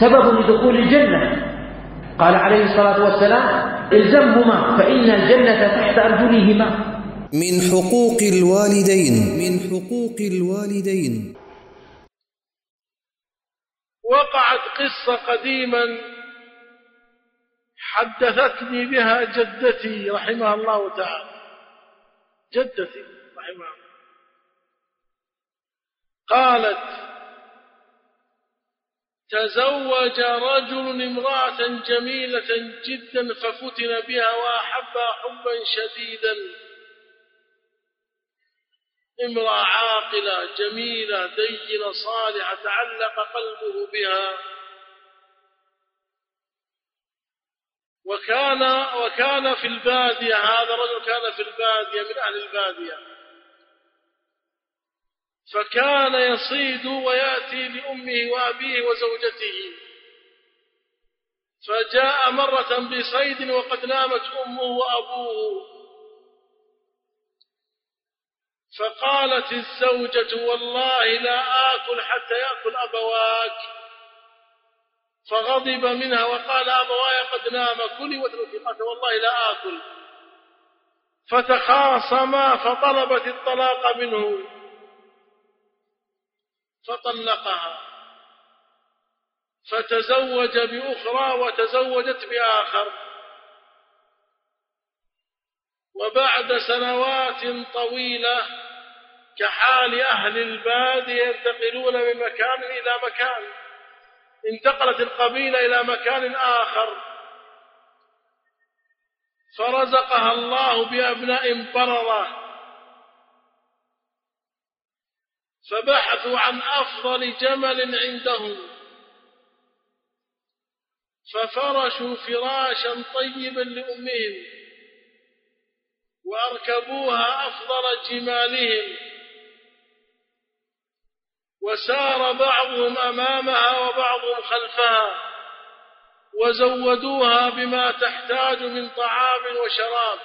سبب لدخول الجنة. قال عليه الصلاة والسلام إلزمهما فإن الجنة تحت أرجلهما. من حقوق الوالدين. من حقوق الوالدين. وقعت قصة قديما حدثتني بها جدتي رحمها الله تعالى. جدتي رحمها الله. قالت تزوج رجل امرأة جميلة جدا ففتن بها وأحبها حبا شديدا. امرأة عاقلة جميلة دينة صالحة تعلق قلبه بها. وكان وكان في البادية هذا الرجل كان في البادية من أهل البادية. فكان يصيد ويأتي لأمه وأبيه وزوجته. فجاء مرة بصيد وقد نامت أمه وأبوه. فقالت الزوجة والله لا آكل حتى يأكل أبواك. فغضب منها وقال أبواي قد نام كلي واتركي قالت والله لا آكل. فتخاصما فطلبت الطلاق منه. فطلقها. فتزوج بأخرى وتزوجت بآخر. وبعد سنوات طويلة كحال أهل البادية ينتقلون من مكان إلى مكان. انتقلت القبيلة إلى مكان آخر. فرزقها الله بأبناء بررة. فبحثوا عن أفضل جمل عندهم. ففرشوا فراشا طيبا لأمهم وأركبوها أفضل جمالهم. وسار بعضهم أمامها وبعضهم خلفها وزودوها بما تحتاج من طعام وشراب.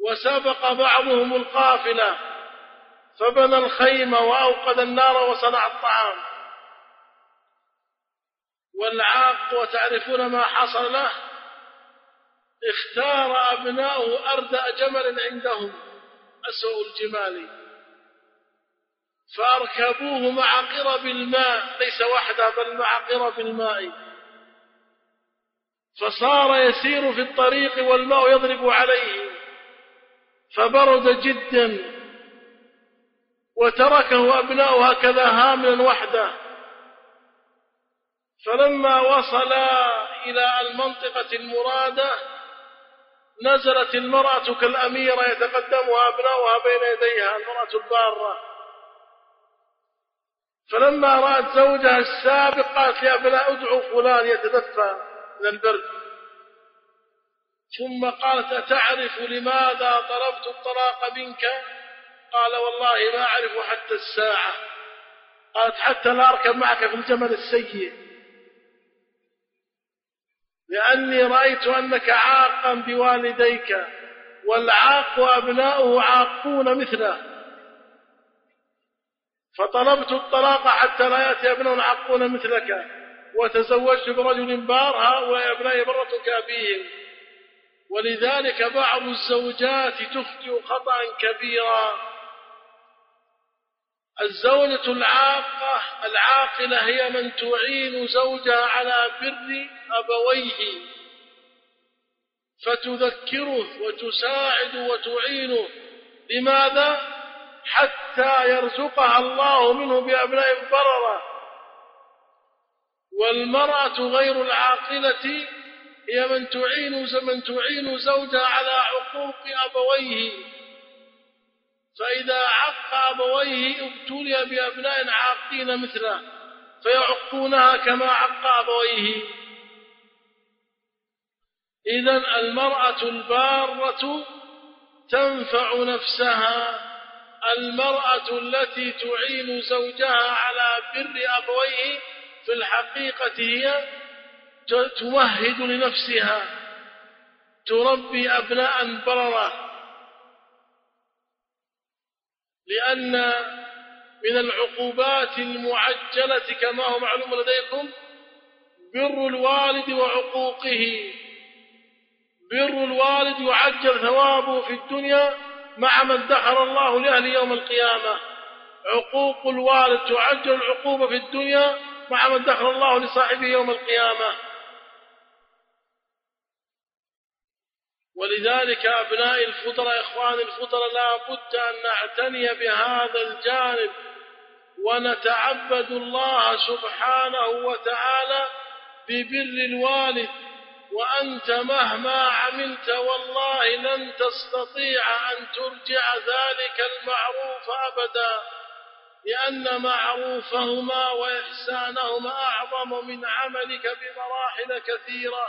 وسبق بعضهم القافلة فبنى الخيمة وأوقد النار وصنع الطعام. والعاق وتعرفون ما حصل له؟ اختار أبناؤه أردأ جمل عندهم أسوأ الجمال. فأركبوه مع قرب الماء ليس وحده بل مع قرب الماء. فصار يسير في الطريق والماء يضرب عليه. فبرد جدا. وتركه أبناؤه هكذا هاملا وحده. فلما وصلا إلى المنطقة المرادة نزلت المرأة كالأميرة يتقدمها أبناؤها بين يديها المرأة البارة. فلما رأت زوجها السابق قالت يا أبناء ادعوا فلان يتدفى من البرد ثم قالت أتعرف لماذا طلبت الطلاق منك؟ قال والله ما أعرف حتى الساعة. قالت حتى لا أركب معك في الجمل السيء. لأني رأيت أنك عاقا بوالديك والعاق أبناؤه عاقون مثله. فطلبت الطلاق حتى لا يأتي أبناء عاقون مثلك. وتزوجت برجل بار هؤلاء أبنائي برة كأبيهم ولذلك بعض الزوجات تخطئ خطأ كبيرا. الزوجة العاقة العاقلة هي من تعين زوجها على بر أبويه. فتذكره وتساعد وتعينه. لماذا؟ حتى يرزقها الله منه بأبناء بررة والمرأة غير العاقلة هي من تعين من تعين زوجها على عقوق أبويه. فإذا عق أبويه ابتلي بأبناء عاقين مثله فيعقونها كما عق أبويه. إذا المرأة البارة تنفع نفسها. المرأة التي تعين زوجها على بر أبويه في الحقيقة هي تمهد لنفسها تربي أبناء بررة. لأن من العقوبات المعجلة كما هو معلوم لديكم بر الوالد وعقوقه. بر الوالد يعجل ثوابه في الدنيا مع ما ادخر الله لأهل يوم القيامة. عقوق الوالد تعجل العقوبة في الدنيا مع ما ادخر الله لصاحبه يوم القيامة. ولذلك أبناء الفطرة إخوان الفطرة لا بد أن نعتني بهذا الجانب ونتعبد الله سبحانه وتعالى ببر الوالد. وأنت مهما عملت والله لن تستطيع أن ترجع ذلك المعروف أبدا لأن معروفهما وإحسانهما أعظم من عملك بمراحل كثيرة.